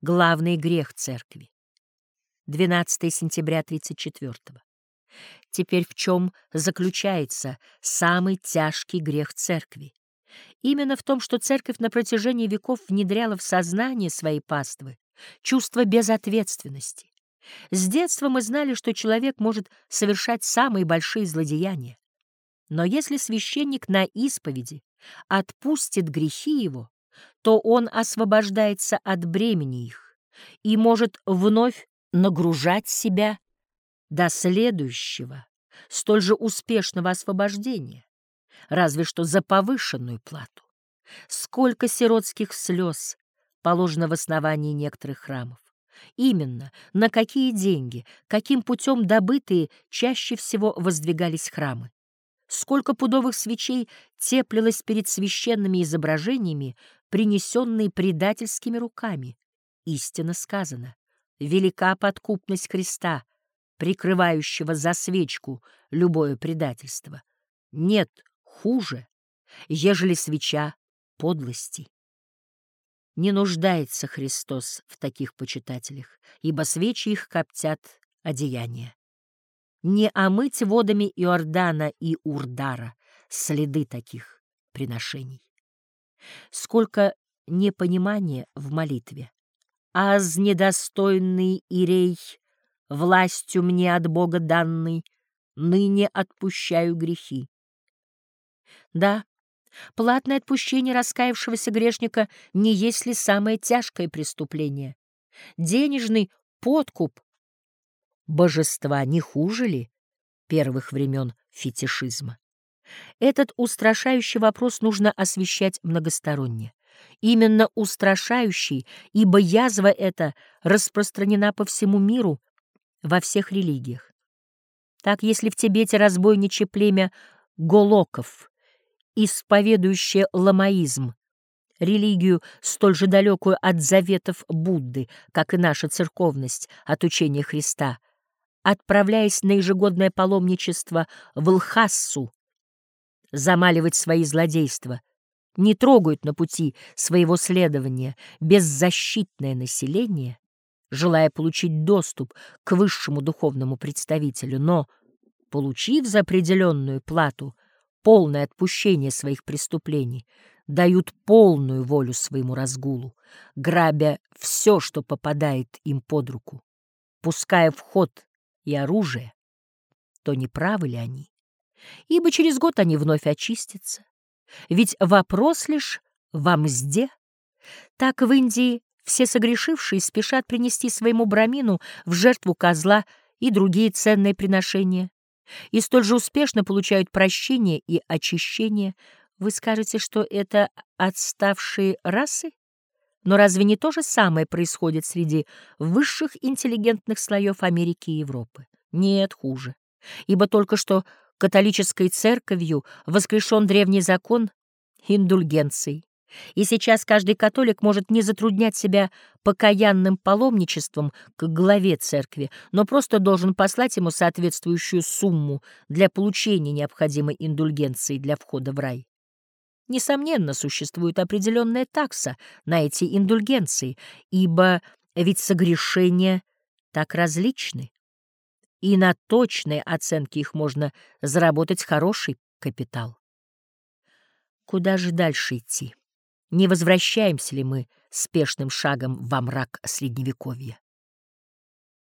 главный грех церкви. 12 сентября 34 -го. Теперь в чем заключается самый тяжкий грех церкви? Именно в том, что церковь на протяжении веков внедряла в сознание своей паствы чувство безответственности. С детства мы знали, что человек может совершать самые большие злодеяния. Но если священник на исповеди отпустит грехи его, то он освобождается от бремени их и может вновь нагружать себя до следующего, столь же успешного освобождения, разве что за повышенную плату. Сколько сиротских слез положено в основании некоторых храмов. Именно на какие деньги, каким путем добытые чаще всего воздвигались храмы. Сколько пудовых свечей теплилось перед священными изображениями, принесенные предательскими руками. Истинно сказано, велика подкупность Христа, прикрывающего за свечку любое предательство. Нет хуже, ежели свеча подлости. Не нуждается Христос в таких почитателях, ибо свечи их коптят одеяния. Не омыть водами Иордана и Урдара следы таких приношений. Сколько непонимания в молитве. Аз недостойный Ирей, властью мне от Бога данный, ныне отпущаю грехи. Да, платное отпущение раскаявшегося грешника не есть ли самое тяжкое преступление? Денежный подкуп божества не хуже ли первых времен фетишизма? Этот устрашающий вопрос нужно освещать многосторонне. Именно устрашающий, ибо язва эта распространена по всему миру во всех религиях. Так, если в Тибете разбойничье племя голоков, исповедующее ламаизм, религию, столь же далекую от заветов Будды, как и наша церковность от учения Христа, отправляясь на ежегодное паломничество в Лхассу, замаливать свои злодейства, не трогают на пути своего следования беззащитное население, желая получить доступ к высшему духовному представителю, но, получив за определенную плату полное отпущение своих преступлений, дают полную волю своему разгулу, грабя все, что попадает им под руку, пуская в ход и оружие, то не правы ли они? Ибо через год они вновь очистятся, ведь вопрос лишь во мзде. Так в Индии все согрешившие спешат принести своему брамину в жертву козла и другие ценные приношения, и столь же успешно получают прощение и очищение. Вы скажете, что это отставшие расы? Но разве не то же самое происходит среди высших интеллигентных слоев Америки и Европы? Нет, хуже. Ибо только что католической церковью воскрешен древний закон индульгенций. И сейчас каждый католик может не затруднять себя покаянным паломничеством к главе церкви, но просто должен послать ему соответствующую сумму для получения необходимой индульгенции для входа в рай. Несомненно, существует определенная такса на эти индульгенции, ибо ведь согрешения так различны и на точной оценке их можно заработать хороший капитал. Куда же дальше идти? Не возвращаемся ли мы спешным шагом во мрак Средневековья?